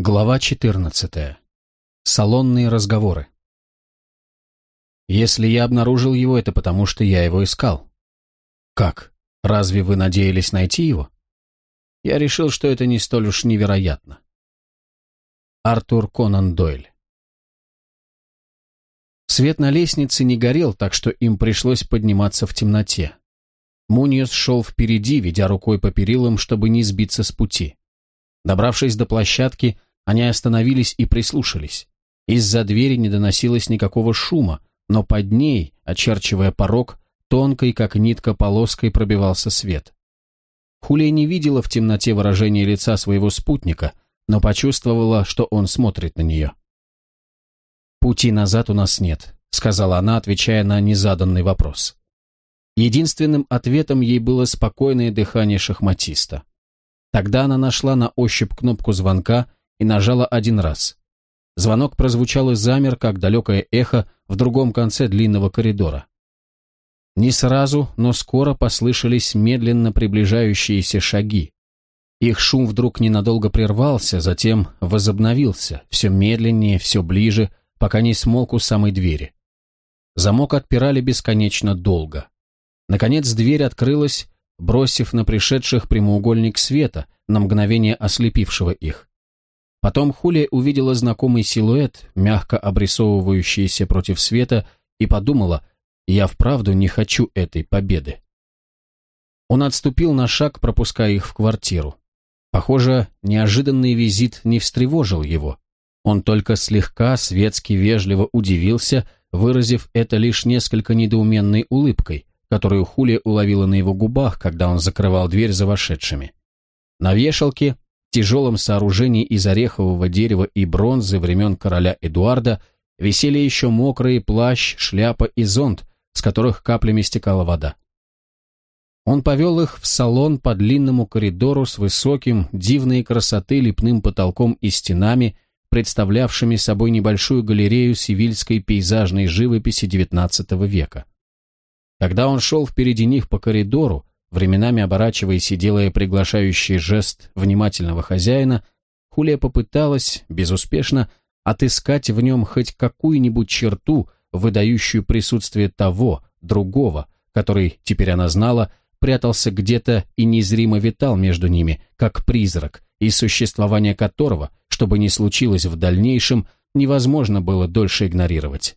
Глава 14. Салонные разговоры. Если я обнаружил его, это потому, что я его искал. Как? Разве вы надеялись найти его? Я решил, что это не столь уж невероятно. Артур Конан Дойль. Свет на лестнице не горел, так что им пришлось подниматься в темноте. Муньос шел впереди, ведя рукой по перилам, чтобы не сбиться с пути. Добравшись до площадки, они остановились и прислушались. Из-за двери не доносилось никакого шума, но под ней, очерчивая порог, тонкой, как нитка полоской, пробивался свет. Хулия не видела в темноте выражения лица своего спутника, но почувствовала, что он смотрит на нее. «Пути назад у нас нет», — сказала она, отвечая на незаданный вопрос. Единственным ответом ей было спокойное дыхание шахматиста. Тогда она нашла на ощупь кнопку звонка и нажала один раз. Звонок прозвучал и замер, как далекое эхо в другом конце длинного коридора. Не сразу, но скоро послышались медленно приближающиеся шаги. Их шум вдруг ненадолго прервался, затем возобновился, все медленнее, все ближе, пока не смолк у самой двери. Замок отпирали бесконечно долго. Наконец дверь открылась, бросив на пришедших прямоугольник света, на мгновение ослепившего их. Потом Хулия увидела знакомый силуэт, мягко обрисовывающийся против света, и подумала, я вправду не хочу этой победы. Он отступил на шаг, пропуская их в квартиру. Похоже, неожиданный визит не встревожил его. Он только слегка, светски вежливо удивился, выразив это лишь несколько недоуменной улыбкой, которую Хулия уловила на его губах, когда он закрывал дверь за вошедшими. На вешалке тяжелом сооружении из орехового дерева и бронзы времен короля Эдуарда висели еще мокрые плащ, шляпа и зонт, с которых каплями стекала вода. Он повел их в салон по длинному коридору с высоким, дивной красоты лепным потолком и стенами, представлявшими собой небольшую галерею сивильской пейзажной живописи XIX века. Когда он шел впереди них по коридору, временами оборачиваясь и делая приглашающий жест внимательного хозяина, Хулия попыталась, безуспешно, отыскать в нем хоть какую-нибудь черту, выдающую присутствие того, другого, который, теперь она знала, прятался где-то и незримо витал между ними, как призрак, и существование которого, чтобы не случилось в дальнейшем, невозможно было дольше игнорировать.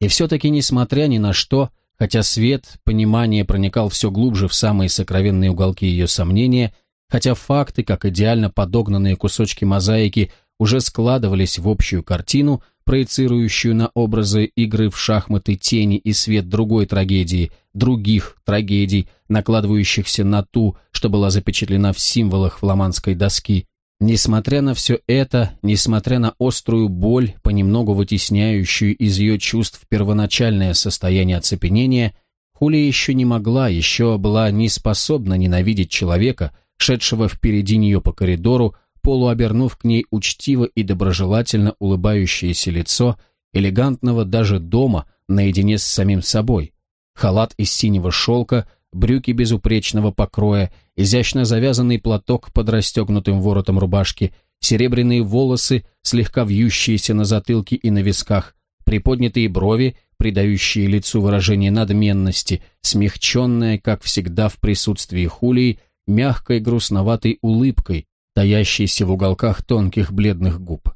И все-таки, несмотря ни на что, Хотя свет, понимание проникал все глубже в самые сокровенные уголки ее сомнения, хотя факты, как идеально подогнанные кусочки мозаики, уже складывались в общую картину, проецирующую на образы игры в шахматы тени и свет другой трагедии, других трагедий, накладывающихся на ту, что была запечатлена в символах фламандской доски, Несмотря на все это, несмотря на острую боль, понемногу вытесняющую из ее чувств первоначальное состояние оцепенения, Хулия еще не могла, еще была не способна ненавидеть человека, шедшего впереди нее по коридору, полуобернув к ней учтиво и доброжелательно улыбающееся лицо, элегантного даже дома, наедине с самим собой, халат из синего шелка, брюки безупречного покроя, изящно завязанный платок под расстегнутым воротом рубашки, серебряные волосы, слегка вьющиеся на затылке и на висках, приподнятые брови, придающие лицу выражение надменности, смягченное, как всегда в присутствии Хулии, мягкой грустноватой улыбкой, таящейся в уголках тонких бледных губ.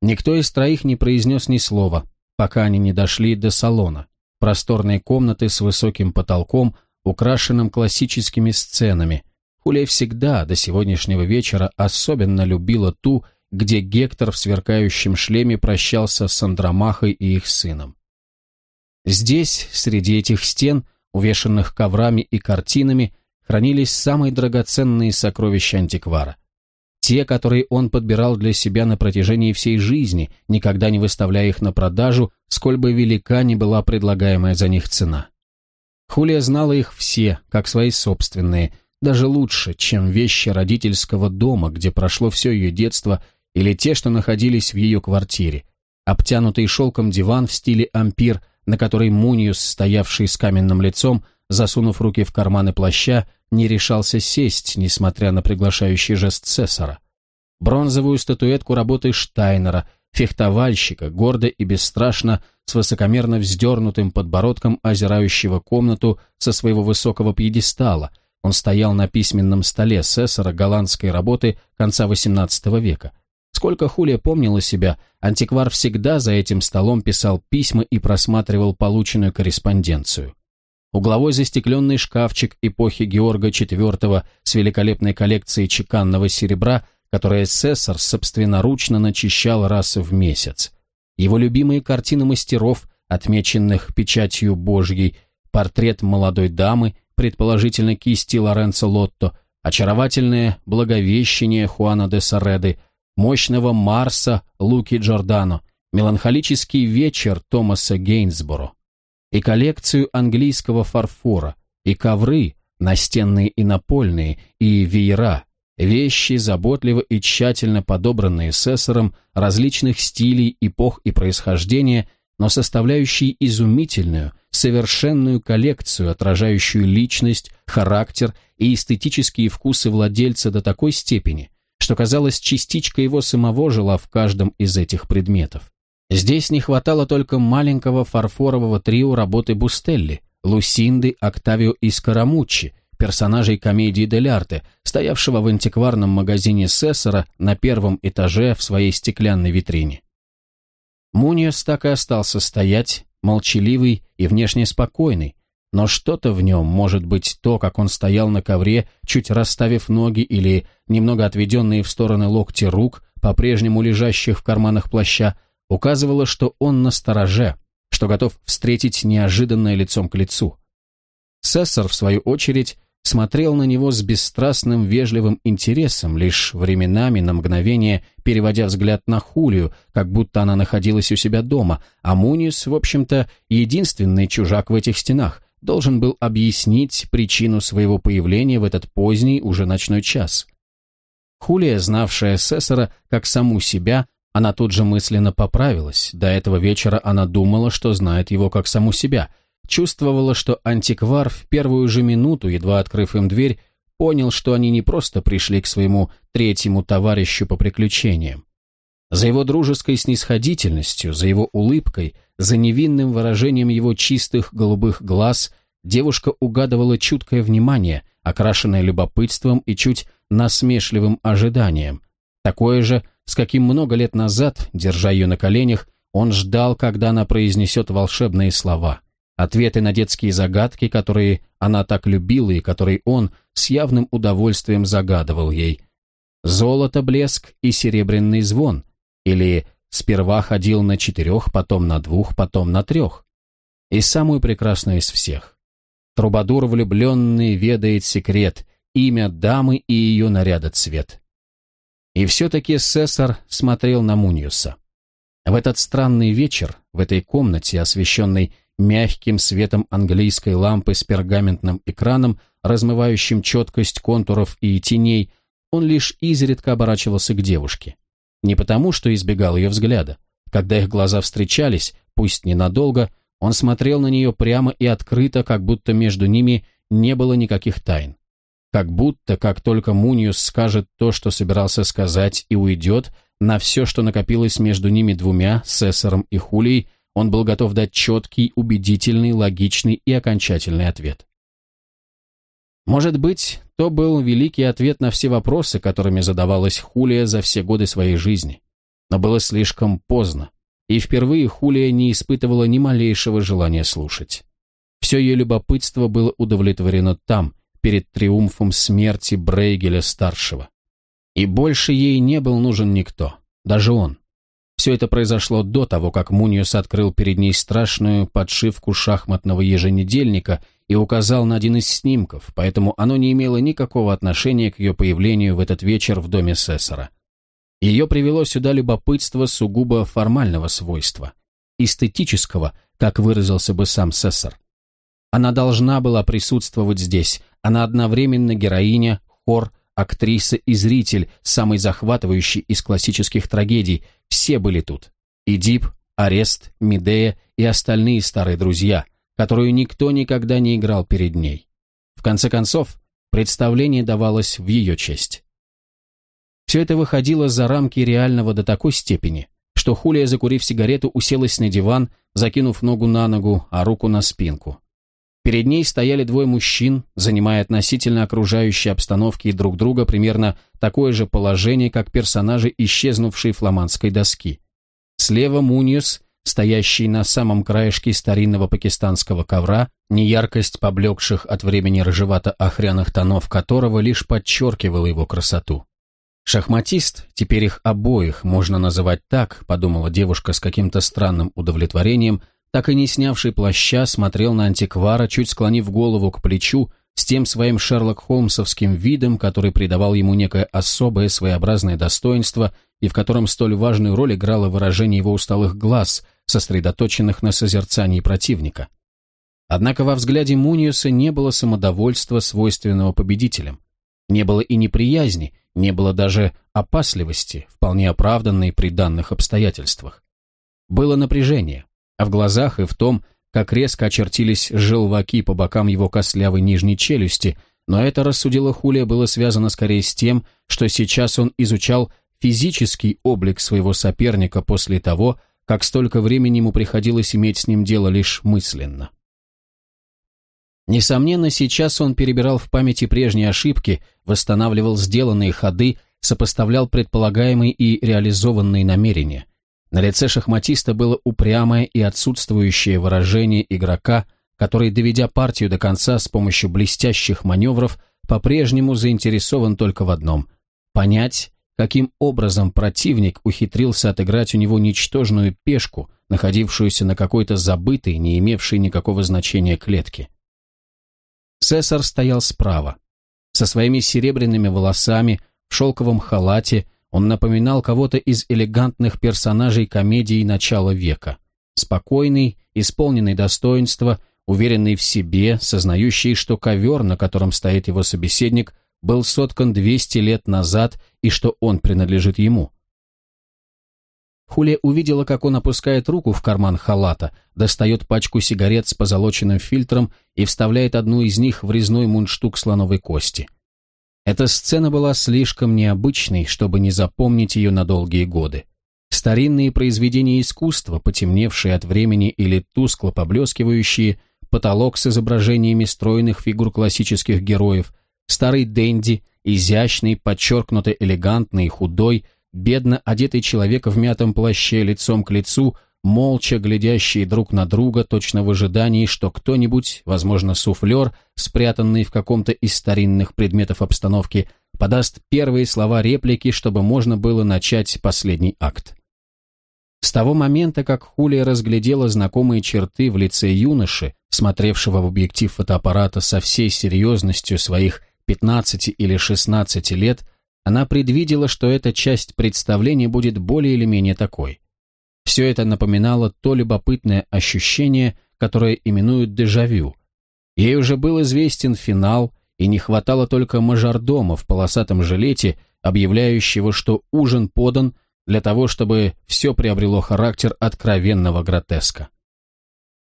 Никто из троих не произнес ни слова, пока они не дошли до салона, просторной комнаты с высоким потолком, украшенным классическими сценами. Хулия всегда, до сегодняшнего вечера, особенно любила ту, где Гектор в сверкающем шлеме прощался с Андромахой и их сыном. Здесь, среди этих стен, увешанных коврами и картинами, хранились самые драгоценные сокровища антиквара – те, которые он подбирал для себя на протяжении всей жизни, никогда не выставляя их на продажу, сколь бы велика ни была предлагаемая за них цена. Хулия знала их все, как свои собственные, даже лучше, чем вещи родительского дома, где прошло все ее детство, или те, что находились в ее квартире. Обтянутый шелком диван в стиле ампир, на который Муниус, стоявший с каменным лицом, засунув руки в карманы плаща, не решался сесть, несмотря на приглашающий жест Цесара. бронзовую статуэтку работы Штайнера, фехтовальщика, гордо и бесстрашно, с высокомерно вздернутым подбородком озирающего комнату со своего высокого пьедестала. Он стоял на письменном столе сессора голландской работы конца XVIII века. Сколько Хулия помнила себя, антиквар всегда за этим столом писал письма и просматривал полученную корреспонденцию. Угловой застекленный шкафчик эпохи Георга IV с великолепной коллекцией чеканного серебра – которое Сессор собственноручно начищал раз в месяц. Его любимые картины мастеров, отмеченных печатью Божьей, портрет молодой дамы, предположительно кисти Лоренцо Лотто, очаровательное благовещение Хуана де Сареды, мощного Марса Луки Джордано, меланхолический вечер Томаса Гейнсборо, и коллекцию английского фарфора, и ковры, настенные и напольные, и веера, Вещи, заботливо и тщательно подобранные сессором, различных стилей, эпох и происхождения, но составляющие изумительную, совершенную коллекцию, отражающую личность, характер и эстетические вкусы владельца до такой степени, что, казалось, частичка его самого жила в каждом из этих предметов. Здесь не хватало только маленького фарфорового трио работы Бустелли, Лусинды, Октавио и Скоромуччи, персонажей комедии дель арте, стоявшего в антикварном магазине Сессора на первом этаже в своей стеклянной витрине. Муниос так и остался стоять, молчаливый и внешне спокойный, но что-то в нем, может быть, то, как он стоял на ковре, чуть расставив ноги или немного отведенные в стороны локти рук, по-прежнему лежащих в карманах плаща, указывало, что он на стороже, что готов встретить неожиданное лицом к лицу. Сессор, в свою очередь, смотрел на него с бесстрастным вежливым интересом, лишь временами на мгновение переводя взгляд на Хулию, как будто она находилась у себя дома, а Мунис, в общем-то, единственный чужак в этих стенах, должен был объяснить причину своего появления в этот поздний, уже ночной час. Хулия, знавшая Сесара как саму себя, она тут же мысленно поправилась. До этого вечера она думала, что знает его как саму себя – чувствовала, что антиквар в первую же минуту, едва открыв им дверь, понял, что они не просто пришли к своему третьему товарищу по приключениям. За его дружеской снисходительностью, за его улыбкой, за невинным выражением его чистых голубых глаз девушка угадывала чуткое внимание, окрашенное любопытством и чуть насмешливым ожиданием. Такое же, с каким много лет назад, держа ее на коленях, он ждал, когда она произнесет волшебные слова – Ответы на детские загадки, которые она так любила и которые он с явным удовольствием загадывал ей. Золото, блеск и серебряный звон. Или сперва ходил на четырех, потом на двух, потом на трех. И самую прекрасную из всех. Трубадур влюбленный ведает секрет, имя дамы и ее наряда цвет. И все-таки Сесар смотрел на Муньюса. В этот странный вечер, в этой комнате, освещенной мягким светом английской лампы с пергаментным экраном, размывающим четкость контуров и теней, он лишь изредка оборачивался к девушке. Не потому, что избегал ее взгляда. Когда их глаза встречались, пусть ненадолго, он смотрел на нее прямо и открыто, как будто между ними не было никаких тайн. Как будто, как только Муниус скажет то, что собирался сказать, и уйдет, на все, что накопилось между ними двумя, Сессором и Хулией, он был готов дать четкий, убедительный, логичный и окончательный ответ. Может быть, то был великий ответ на все вопросы, которыми задавалась Хулия за все годы своей жизни. Но было слишком поздно, и впервые Хулия не испытывала ни малейшего желания слушать. Все ее любопытство было удовлетворено там, перед триумфом смерти Брейгеля-старшего. И больше ей не был нужен никто, даже он. Все это произошло до того, как Муниус открыл перед ней страшную подшивку шахматного еженедельника и указал на один из снимков, поэтому оно не имело никакого отношения к ее появлению в этот вечер в доме Сессора. Ее привело сюда любопытство сугубо формального свойства, эстетического, как выразился бы сам Сессор. Она должна была присутствовать здесь, она одновременно героиня, хор, актриса и зритель, самый захватывающий из классических трагедий, все были тут. Идип, Арест, Медея и остальные старые друзья, которую никто никогда не играл перед ней. В конце концов, представление давалось в ее честь. Все это выходило за рамки реального до такой степени, что Хулия, закурив сигарету, уселась на диван, закинув ногу на ногу, а руку на спинку. Перед ней стояли двое мужчин, занимая относительно окружающей обстановки друг друга примерно такое же положение, как персонажи исчезнувшей фламандской доски. Слева Муньюс, стоящий на самом краешке старинного пакистанского ковра, неяркость поблекших от времени рыжевато-охряных тонов которого лишь подчеркивала его красоту. «Шахматист, теперь их обоих можно называть так», подумала девушка с каким-то странным удовлетворением, так и не снявший плаща, смотрел на антиквара, чуть склонив голову к плечу, с тем своим Шерлок Холмсовским видом, который придавал ему некое особое своеобразное достоинство и в котором столь важную роль играло выражение его усталых глаз, сосредоточенных на созерцании противника. Однако во взгляде Муниуса не было самодовольства, свойственного победителям. Не было и неприязни, не было даже опасливости, вполне оправданной при данных обстоятельствах. Было напряжение, а в глазах и в том, как резко очертились желваки по бокам его костлявой нижней челюсти, но это, рассудила Хулия, было связано скорее с тем, что сейчас он изучал физический облик своего соперника после того, как столько времени ему приходилось иметь с ним дело лишь мысленно. Несомненно, сейчас он перебирал в памяти прежние ошибки, восстанавливал сделанные ходы, сопоставлял предполагаемые и реализованные намерения. На лице шахматиста было упрямое и отсутствующее выражение игрока, который, доведя партию до конца с помощью блестящих маневров, по-прежнему заинтересован только в одном – понять, каким образом противник ухитрился отыграть у него ничтожную пешку, находившуюся на какой-то забытой, не имевшей никакого значения клетке. Цесар стоял справа. Со своими серебряными волосами, в шелковом халате, он напоминал кого-то из элегантных персонажей комедии начала века. Спокойный, исполненный достоинства, уверенный в себе, сознающий, что ковер, на котором стоит его собеседник, был соткан 200 лет назад и что он принадлежит ему. Хулия увидела, как он опускает руку в карман халата, достает пачку сигарет с позолоченным фильтром и вставляет одну из них в резной мундштук слоновой кости. Эта сцена была слишком необычной, чтобы не запомнить ее на долгие годы. Старинные произведения искусства, потемневшие от времени или тускло поблескивающие, потолок с изображениями стройных фигур классических героев, старый денди, изящный, подчеркнуто элегантный, худой – бедно одетый человек в мятом плаще лицом к лицу, молча глядящие друг на друга, точно в ожидании, что кто-нибудь, возможно, суфлер, спрятанный в каком-то из старинных предметов обстановки, подаст первые слова реплики, чтобы можно было начать последний акт. С того момента, как Хулия разглядела знакомые черты в лице юноши, смотревшего в объектив фотоаппарата со всей серьезностью своих 15 или 16 лет, она предвидела, что эта часть представления будет более или менее такой. Все это напоминало то любопытное ощущение, которое именуют дежавю. Ей уже был известен финал, и не хватало только мажордома в полосатом жилете, объявляющего, что ужин подан для того, чтобы все приобрело характер откровенного гротеска.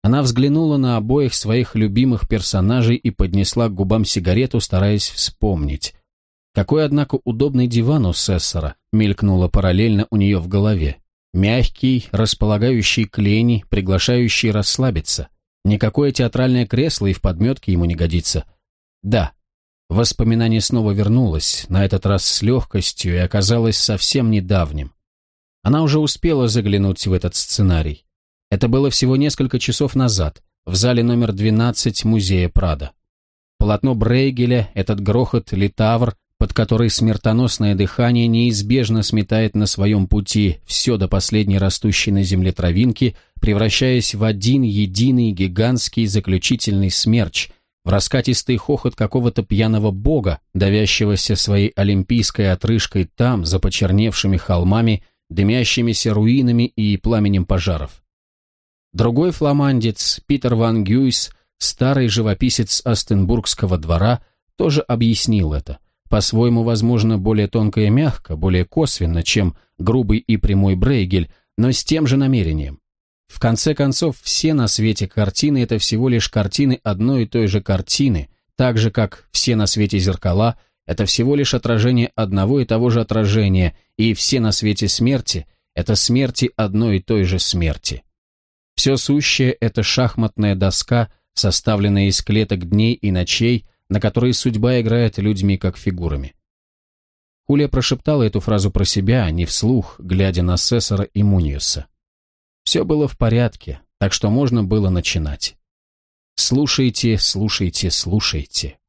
Она взглянула на обоих своих любимых персонажей и поднесла к губам сигарету, стараясь вспомнить. Какой, однако, удобный диван у Сессора, мелькнуло параллельно у нее в голове. Мягкий, располагающий к лени, приглашающий расслабиться. Никакое театральное кресло и в подметке ему не годится. Да, воспоминание снова вернулось, на этот раз с легкостью и оказалось совсем недавним. Она уже успела заглянуть в этот сценарий. Это было всего несколько часов назад, в зале номер 12 музея Прада. Полотно Брейгеля, этот грохот Литавр, под которой смертоносное дыхание неизбежно сметает на своем пути все до последней растущей на земле травинки, превращаясь в один единый гигантский заключительный смерч, в раскатистый хохот какого-то пьяного бога, давящегося своей олимпийской отрыжкой там, за почерневшими холмами, дымящимися руинами и пламенем пожаров. Другой фламандец, Питер ван Гюйс, старый живописец Остенбургского двора, тоже объяснил это по-своему, возможно, более тонко и мягко, более косвенно, чем грубый и прямой Брейгель, но с тем же намерением. В конце концов, все на свете картины – это всего лишь картины одной и той же картины, так же, как все на свете зеркала – это всего лишь отражение одного и того же отражения, и все на свете смерти – это смерти одной и той же смерти. Все сущее – это шахматная доска, составленная из клеток дней и ночей, на которой судьба играет людьми как фигурами. Хулия прошептала эту фразу про себя, а не вслух, глядя на Сесара и Муниуса. Все было в порядке, так что можно было начинать. Слушайте, слушайте, слушайте.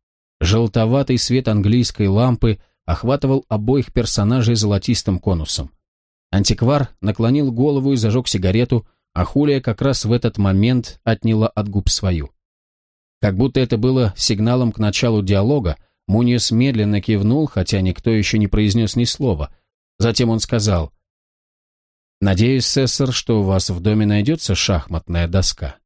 Желтоватый свет английской лампы охватывал обоих персонажей золотистым конусом. Антиквар наклонил голову и зажег сигарету, а Хулия как раз в этот момент отняла от губ свою. Как будто это было сигналом к началу диалога, Муниус медленно кивнул, хотя никто еще не произнес ни слова. Затем он сказал, «Надеюсь, сессор, что у вас в доме найдется шахматная доска».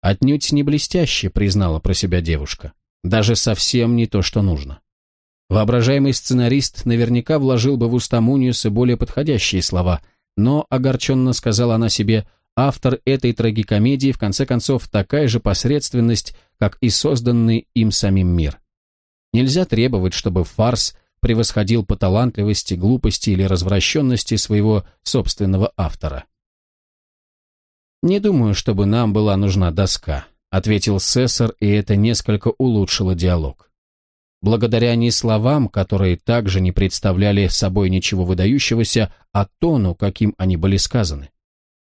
«Отнюдь не блестяще», — признала про себя девушка. «Даже совсем не то, что нужно». Воображаемый сценарист наверняка вложил бы в уста Муниуса более подходящие слова, но, огорченно сказала она себе, автор этой трагикомедии в конце концов такая же посредственность, как и созданный им самим мир. Нельзя требовать, чтобы фарс превосходил по талантливости, глупости или развращенности своего собственного автора. «Не думаю, чтобы нам была нужна доска», — ответил Сессор, и это несколько улучшило диалог. Благодаря не словам, которые также не представляли собой ничего выдающегося, а тону, каким они были сказаны.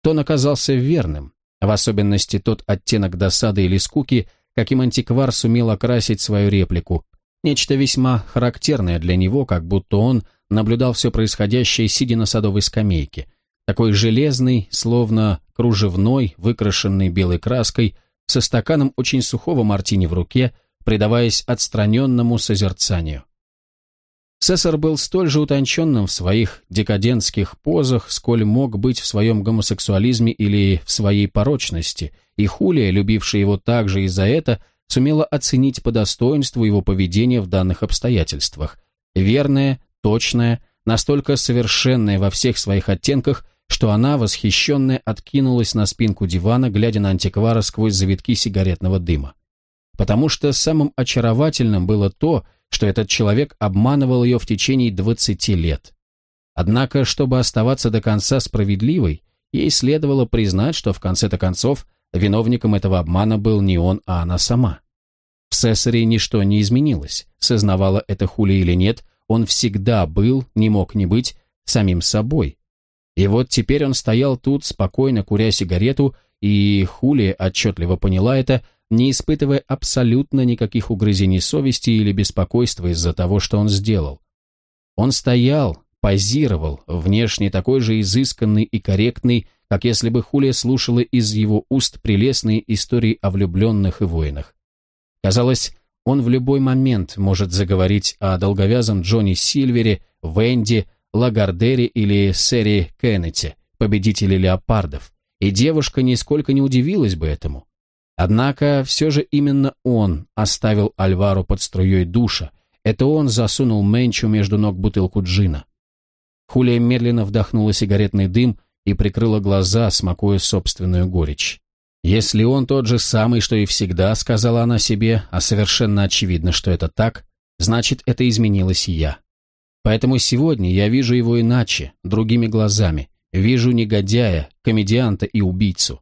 Тон оказался верным, в особенности тот оттенок досады или скуки, каким антиквар сумел окрасить свою реплику, нечто весьма характерное для него, как будто он наблюдал все происходящее, сидя на садовой скамейке, такой железный, словно кружевной, выкрашенный белой краской, со стаканом очень сухого мартини в руке, предаваясь отстраненному созерцанию. Сесар был столь же утонченным в своих декадентских позах, сколь мог быть в своем гомосексуализме или в своей порочности, и Хулия, любившая его также и за это, сумела оценить по достоинству его поведение в данных обстоятельствах. Верное, точное, настолько совершенное во всех своих оттенках, что она, восхищенная, откинулась на спинку дивана, глядя на антиквара сквозь завитки сигаретного дыма. Потому что самым очаровательным было то, что этот человек обманывал ее в течение 20 лет. Однако, чтобы оставаться до конца справедливой, ей следовало признать, что в конце-то концов виновником этого обмана был не он, а она сама. В Сесаре ничто не изменилось, сознавала это Хули или нет, он всегда был, не мог не быть, самим собой. И вот теперь он стоял тут, спокойно куря сигарету, и Хули отчетливо поняла это, не испытывая абсолютно никаких угрызений совести или беспокойства из-за того, что он сделал. Он стоял, позировал, внешне такой же изысканный и корректный, как если бы Хулия слушала из его уст прелестные истории о влюбленных и воинах. Казалось, он в любой момент может заговорить о долговязом Джонни Сильвере, Венди, Лагардере или Сэре Кеннете, победителе леопардов, и девушка нисколько не удивилась бы этому. Однако все же именно он оставил Альвару под струей душа. Это он засунул Менчу между ног бутылку джина. Хулия медленно вдохнула сигаретный дым и прикрыла глаза, смакуя собственную горечь. «Если он тот же самый, что и всегда», — сказала она себе, а совершенно очевидно, что это так, значит, это изменилось и я. Поэтому сегодня я вижу его иначе, другими глазами, вижу негодяя, комедианта и убийцу.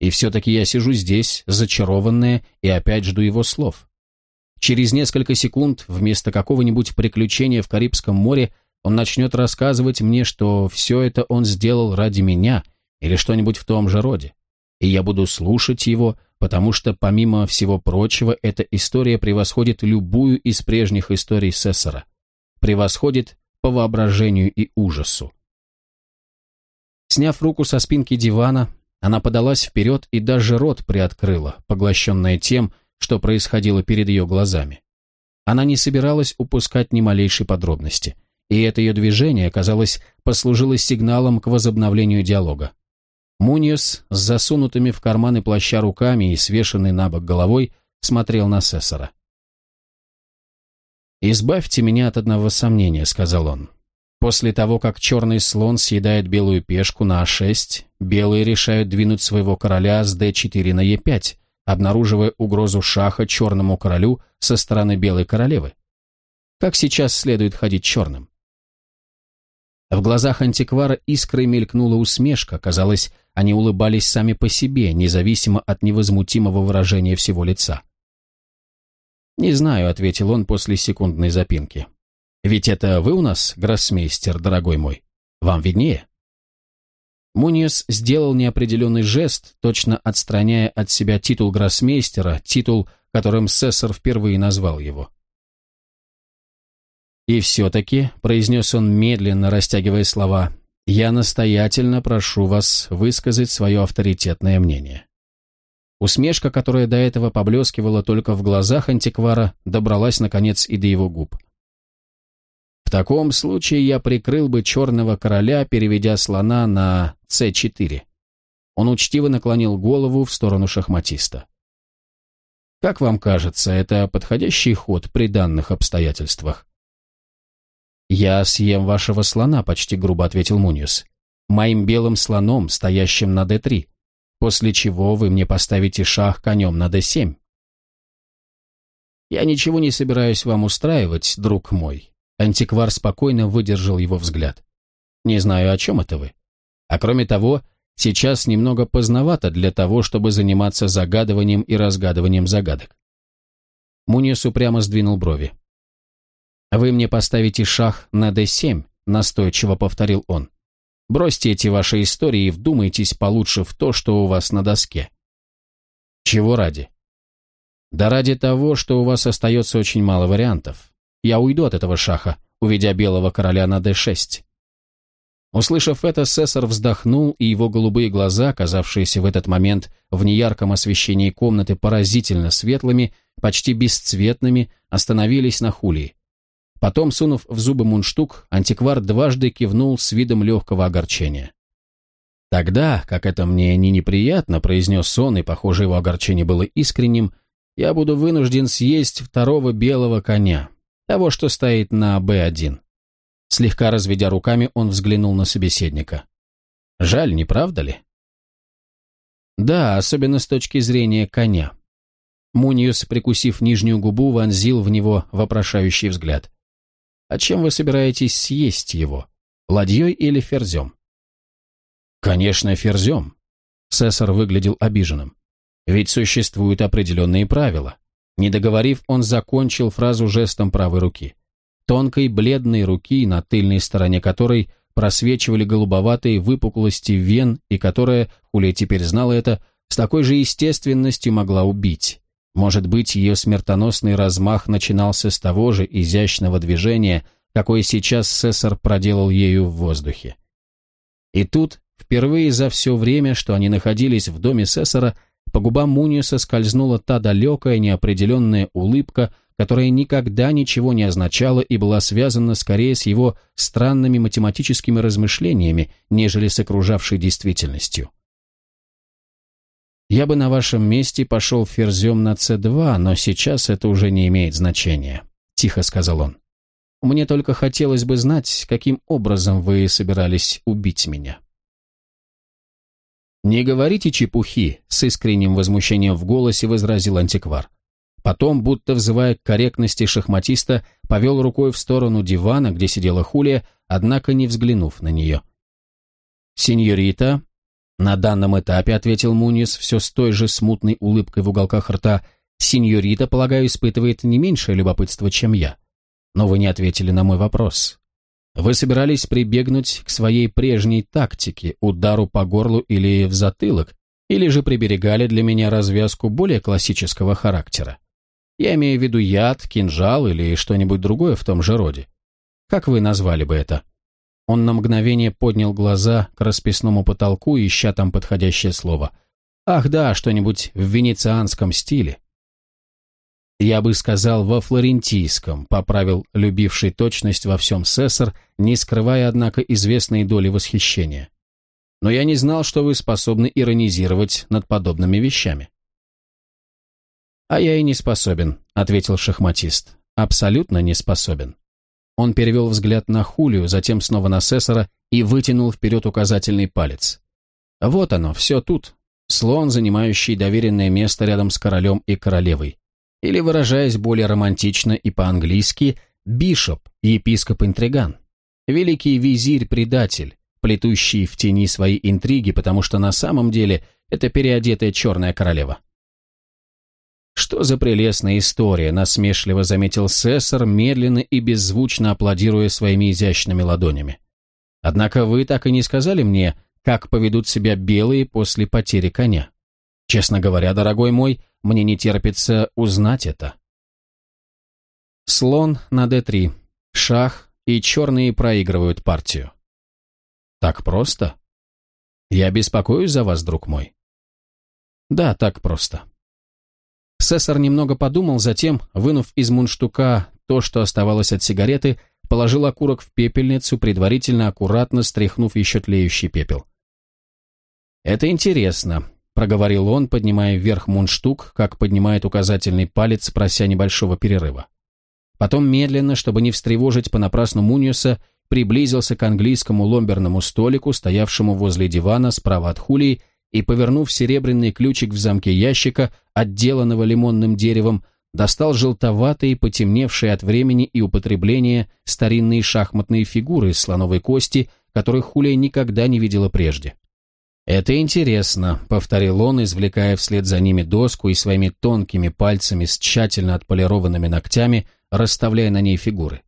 И все-таки я сижу здесь, зачарованная, и опять жду его слов. Через несколько секунд, вместо какого-нибудь приключения в Карибском море, он начнет рассказывать мне, что все это он сделал ради меня, или что-нибудь в том же роде. И я буду слушать его, потому что, помимо всего прочего, эта история превосходит любую из прежних историй Сессора. Превосходит по воображению и ужасу. Сняв руку со спинки дивана, она подалась вперед и даже рот приоткрыла, поглощенная тем, что происходило перед ее глазами. Она не собиралась упускать ни малейшей подробности, и это ее движение, казалось, послужило сигналом к возобновлению диалога. Муниус с засунутыми в карманы плаща руками и свешенной на бок головой смотрел на Сессора. «Избавьте меня от одного сомнения», — сказал он. После того, как черный слон съедает белую пешку на А6, белые решают двинуть своего короля с d4 на e5, обнаруживая угрозу шаха черному королю со стороны белой королевы. Как сейчас следует ходить черным? В глазах антиквара искрой мелькнула усмешка, казалось, они улыбались сами по себе, независимо от невозмутимого выражения всего лица. «Не знаю», — ответил он после секундной запинки. «Ведь это вы у нас, гроссмейстер, дорогой мой? Вам виднее?» Муниес сделал неопределенный жест, точно отстраняя от себя титул гроссмейстера, титул, которым Сессор впервые назвал его. «И все-таки», — произнес он медленно, растягивая слова, — «я настоятельно прошу вас высказать свое авторитетное мнение». Усмешка, которая до этого поблескивала только в глазах антиквара, добралась, наконец, и до его губ. В таком случае я прикрыл бы черного короля, переведя слона на c4. Он учтиво наклонил голову в сторону шахматиста. Как вам кажется, это подходящий ход при данных обстоятельствах? «Я съем вашего слона», — почти грубо ответил Муниус. «Моим белым слоном, стоящим на d3, после чего вы мне поставите шах конем на d7». «Я ничего не собираюсь вам устраивать, друг мой. Антиквар спокойно выдержал его взгляд. «Не знаю, о чем это вы. А кроме того, сейчас немного поздновато для того, чтобы заниматься загадыванием и разгадыванием загадок». Муниес упрямо сдвинул брови. «Вы мне поставите шах на d7», — настойчиво повторил он. «Бросьте эти ваши истории и вдумайтесь получше в то, что у вас на доске». «Чего ради?» «Да ради того, что у вас остается очень мало вариантов. Я уйду от этого шаха, увидя белого короля на d6. Услышав это, Сесар вздохнул, и его голубые глаза, оказавшиеся в этот момент в неярком освещении комнаты поразительно светлыми, почти бесцветными, остановились на Хулии. Потом, сунув в зубы мундштук, антиквар дважды кивнул с видом легкого огорчения. «Тогда, как это мне не неприятно», — произнес он, и, похоже, его огорчение было искренним, «я буду вынужден съесть второго белого коня. Того, что стоит на Б1. Слегка разведя руками, он взглянул на собеседника. Жаль, не правда ли? Да, особенно с точки зрения коня. Муниус, прикусив нижнюю губу, вонзил в него вопрошающий взгляд. А чем вы собираетесь съесть его? Ладьей или ферзем? Конечно, ферзем. Сесар выглядел обиженным. Ведь существуют определенные правила. Не договорив, он закончил фразу жестом правой руки. Тонкой бледной руки, на тыльной стороне которой просвечивали голубоватые выпуклости вен, и которая, Хулия теперь знала это, с такой же естественностью могла убить. Может быть, ее смертоносный размах начинался с того же изящного движения, какое сейчас Сессор проделал ею в воздухе. И тут, впервые за все время, что они находились в доме Сессора, по губам Муниуса скользнула та далекая неопределенная улыбка, которая никогда ничего не означала и была связана скорее с его странными математическими размышлениями, нежели с окружавшей действительностью. «Я бы на вашем месте пошел ферзем на c2, но сейчас это уже не имеет значения», — тихо сказал он. «Мне только хотелось бы знать, каким образом вы собирались убить меня». «Не говорите чепухи», — с искренним возмущением в голосе возразил антиквар. Потом, будто взывая к корректности шахматиста, повел рукой в сторону дивана, где сидела Хулия, однако не взглянув на нее. «Сеньорита», — на данном этапе ответил Мунис все с той же смутной улыбкой в уголках рта, «сеньорита, полагаю, испытывает не меньшее любопытство, чем я. Но вы не ответили на мой вопрос. Вы собирались прибегнуть к своей прежней тактике, удару по горлу или в затылок, или же приберегали для меня развязку более классического характера. Я имею в виду яд, кинжал или что-нибудь другое в том же роде. Как вы назвали бы это? Он на мгновение поднял глаза к расписному потолку, ища там подходящее слово. Ах да, что-нибудь в венецианском стиле. «Я бы сказал, во флорентийском», — поправил любивший точность во всем Сессор, не скрывая, однако, известной доли восхищения. «Но я не знал, что вы способны иронизировать над подобными вещами». «А я и не способен», — ответил шахматист. «Абсолютно не способен». Он перевел взгляд на Хулию, затем снова на Сессора и вытянул вперед указательный палец. «Вот оно, все тут. Слон, занимающий доверенное место рядом с королем и королевой или, выражаясь более романтично и по-английски, Бишоп, епископ-интриган. Великий визирь-предатель, плетущий в тени свои интриги, потому что на самом деле это переодетая черная королева. «Что за прелестная история», — насмешливо заметил Сессор, медленно и беззвучно аплодируя своими изящными ладонями. «Однако вы так и не сказали мне, как поведут себя белые после потери коня. Честно говоря, дорогой мой, мне не терпится узнать это». Слон на d3, шах, и черные проигрывают партию. Так просто? Я беспокоюсь за вас, друг мой. Да, так просто. Сессор немного подумал, затем, вынув из мундштука то, что оставалось от сигареты, положил окурок в пепельницу, предварительно аккуратно стряхнув еще тлеющий пепел. «Это интересно», — проговорил он, поднимая вверх мундштук, как поднимает указательный палец, прося небольшого перерыва. Потом медленно, чтобы не встревожить понапрасну Муниуса, приблизился к английскому ломберному столику, стоявшему возле дивана справа от Хулии, и, повернув серебряный ключик в замке ящика, отделанного лимонным деревом, достал желтоватые, потемневшие от времени и употребления старинные шахматные фигуры из слоновой кости, которых Хулия никогда не видела прежде. «Это интересно», — повторил он, извлекая вслед за ними доску и своими тонкими пальцами с тщательно отполированными ногтями, расставляя на ней фигуры.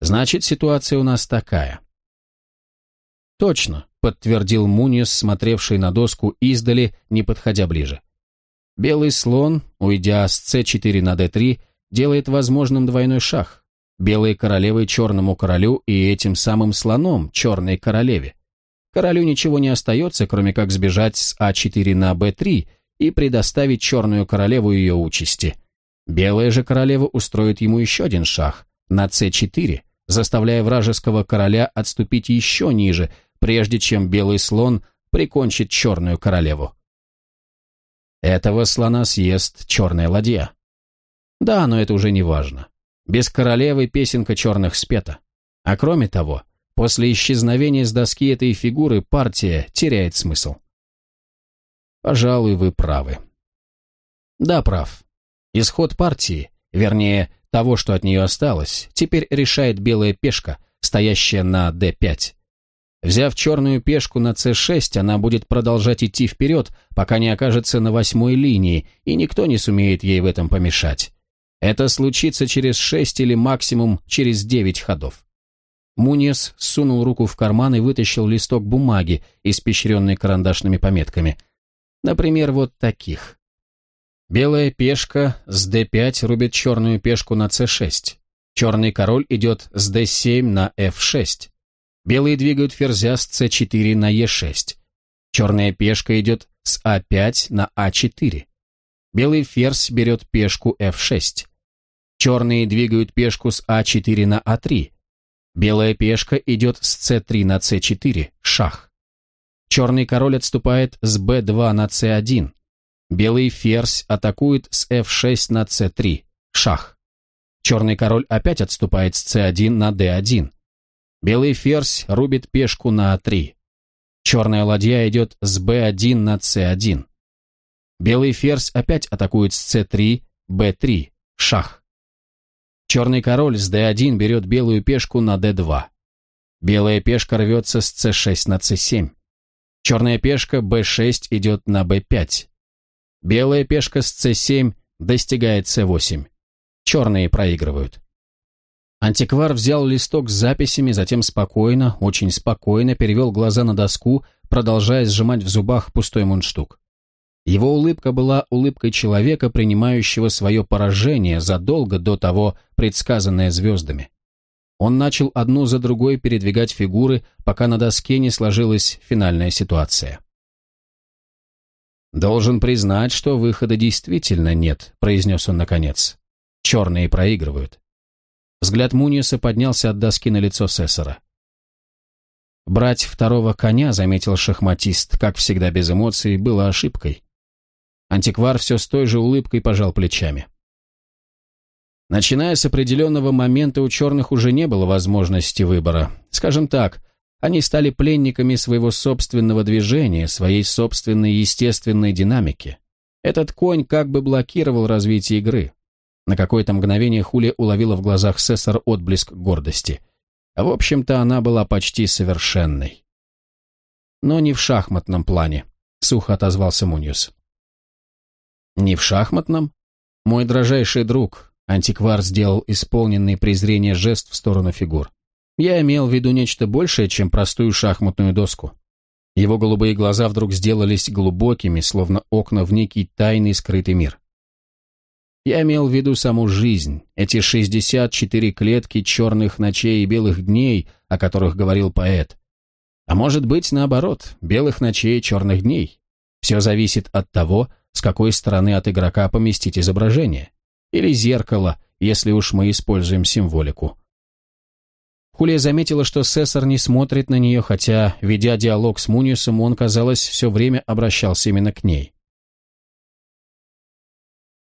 «Значит, ситуация у нас такая». «Точно», подтвердил Мунис, смотревший на доску издали, не подходя ближе. Белый слон, уйдя с c4 на d3, делает возможным двойной шах. Белой королевой черному королю и этим самым слоном черной королеве. Королю ничего не остается, кроме как сбежать с а4 на b3 и предоставить черную королеву ее участи. Белая же королева устроит ему еще один шах на c4, заставляя вражеского короля отступить еще ниже, прежде чем белый слон прикончит черную королеву. Этого слона съест черная ладья. Да, но это уже не важно. Без королевы песенка черных спета. А кроме того, после исчезновения с доски этой фигуры партия теряет смысл. Пожалуй, вы правы. Да, прав. Исход партии, вернее, того, что от нее осталось, теперь решает белая пешка, стоящая на d5. Взяв черную пешку на c6, она будет продолжать идти вперед, пока не окажется на восьмой линии, и никто не сумеет ей в этом помешать. Это случится через шесть или максимум через девять ходов. Муньес сунул руку в карман и вытащил листок бумаги, испещренный карандашными пометками. Например, вот таких. Белая пешка с d5 рубит черную пешку на c6. Черный король идет с d7 на f6. Белые двигают ферзя с c4 на e6. Черная пешка идет с а5 на а4. Белый ферзь берет пешку f6. Черные двигают пешку с а4 на а3. Белая пешка идет с c3 на c4, шах. Черный король отступает с b2 на c1. Белый ферзь атакует с f6 на c3, шах. Черный король опять отступает с c1 на d1. Белый ферзь рубит пешку на А3. Черная ладья идет с Б1 на С1. Белый ферзь опять атакует с С3, Б3, шах. Черный король с d1 берет белую пешку на d2. Белая пешка рвется с c6 на c7. Черная пешка b6 идет на b5. Белая пешка с c7 достигает c8. Черные проигрывают. Антиквар взял листок с записями, затем спокойно, очень спокойно перевел глаза на доску, продолжая сжимать в зубах пустой мундштук. Его улыбка была улыбкой человека, принимающего свое поражение задолго до того, предсказанное звездами. Он начал одну за другой передвигать фигуры, пока на доске не сложилась финальная ситуация. «Должен признать, что выхода действительно нет», — произнес он наконец. «Черные проигрывают. Взгляд Муниуса поднялся от доски на лицо Сессора. Брать второго коня, заметил шахматист, как всегда без эмоций, было ошибкой. Антиквар все с той же улыбкой пожал плечами. Начиная с определенного момента у черных уже не было возможности выбора. Скажем так, они стали пленниками своего собственного движения, своей собственной естественной динамики. Этот конь как бы блокировал развитие игры. На какое-то мгновение Хулия уловила в глазах Сесар отблеск гордости. В общем-то, она была почти совершенной. Но не в шахматном плане, сухо отозвался Муньюс. Не в шахматном? Мой дрожайший друг, антиквар сделал исполненный презрение жест в сторону фигур. Я имел в виду нечто большее, чем простую шахматную доску. Его голубые глаза вдруг сделались глубокими, словно окна в некий тайный скрытый мир. Я имел в виду саму жизнь, эти 64 клетки черных ночей и белых дней, о которых говорил поэт. А может быть, наоборот, белых ночей и черных дней. Все зависит от того, с какой стороны от игрока поместить изображение. Или зеркало, если уж мы используем символику. Хулия заметила, что Сесар не смотрит на нее, хотя, ведя диалог с Муниусом, он, казалось, все время обращался именно к ней.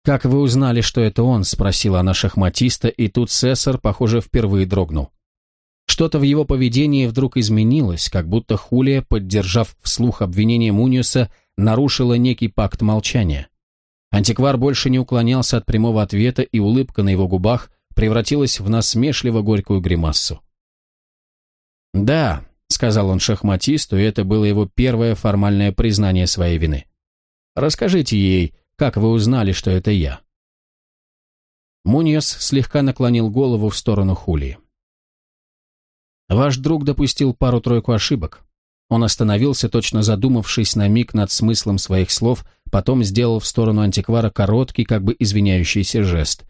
«Как вы узнали, что это он?» – спросила она шахматиста, и тут Сесар, похоже, впервые дрогнул. Что-то в его поведении вдруг изменилось, как будто Хулия, поддержав вслух обвинение Муниуса, нарушила некий пакт молчания. Антиквар больше не уклонялся от прямого ответа, и улыбка на его губах превратилась в насмешливо-горькую гримассу. «Да», — сказал он шахматисту, и это было его первое формальное признание своей вины. «Расскажите ей, как вы узнали, что это я?» Муньес слегка наклонил голову в сторону Хулии. «Ваш друг допустил пару-тройку ошибок. Он остановился, точно задумавшись на миг над смыслом своих слов, потом сделал в сторону антиквара короткий, как бы извиняющийся жест.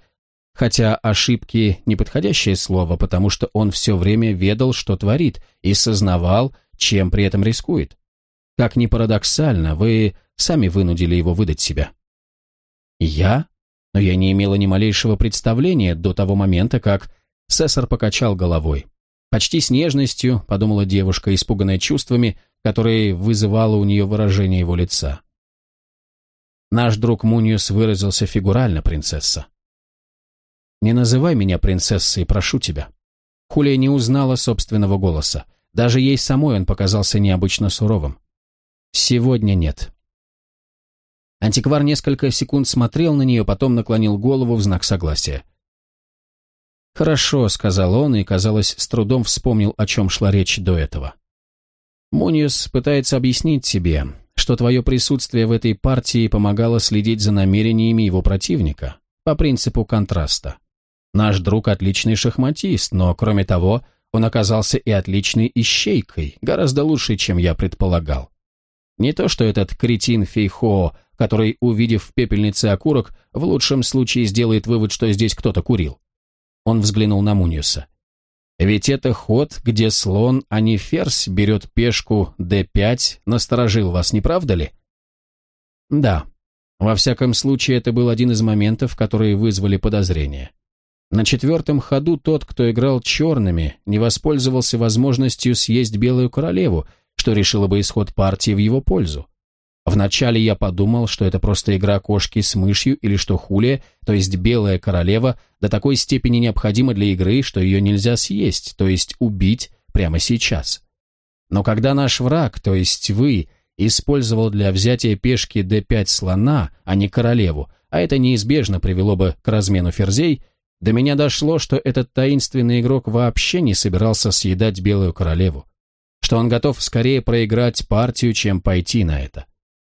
Хотя ошибки – неподходящее слово, потому что он все время ведал, что творит, и сознавал, чем при этом рискует. Как ни парадоксально, вы сами вынудили его выдать себя. Я? Но я не имела ни малейшего представления до того момента, как... Сесар покачал головой. Почти с нежностью, подумала девушка, испуганная чувствами, которые вызывало у нее выражение его лица. Наш друг Муниус выразился фигурально, принцесса. «Не называй меня принцессой, прошу тебя». Хулия не узнала собственного голоса. Даже ей самой он показался необычно суровым. «Сегодня нет. Антиквар несколько секунд смотрел на нее, потом наклонил голову в знак согласия. «Хорошо», — сказал он, и, казалось, с трудом вспомнил, о чем шла речь до этого. «Муниус пытается объяснить тебе, что твое присутствие в этой партии помогало следить за намерениями его противника, по принципу контраста. Наш друг отличный шахматист, но, кроме того, он оказался и отличной ищейкой, гораздо лучше, чем я предполагал. Не то, что этот кретин Фейхо который, увидев в пепельнице окурок, в лучшем случае сделает вывод, что здесь кто-то курил. Он взглянул на Муниуса. Ведь это ход, где слон, а не ферзь, берет пешку d5, насторожил вас, не правда ли? Да. Во всяком случае, это был один из моментов, которые вызвали подозрение. На четвертом ходу тот, кто играл черными, не воспользовался возможностью съесть белую королеву, что решило бы исход партии в его пользу. Вначале я подумал, что это просто игра кошки с мышью или что Хулия, то есть белая королева, до такой степени необходима для игры, что ее нельзя съесть, то есть убить прямо сейчас. Но когда наш враг, то есть вы, использовал для взятия пешки d5 слона, а не королеву, а это неизбежно привело бы к размену ферзей, до меня дошло, что этот таинственный игрок вообще не собирался съедать белую королеву, что он готов скорее проиграть партию, чем пойти на это.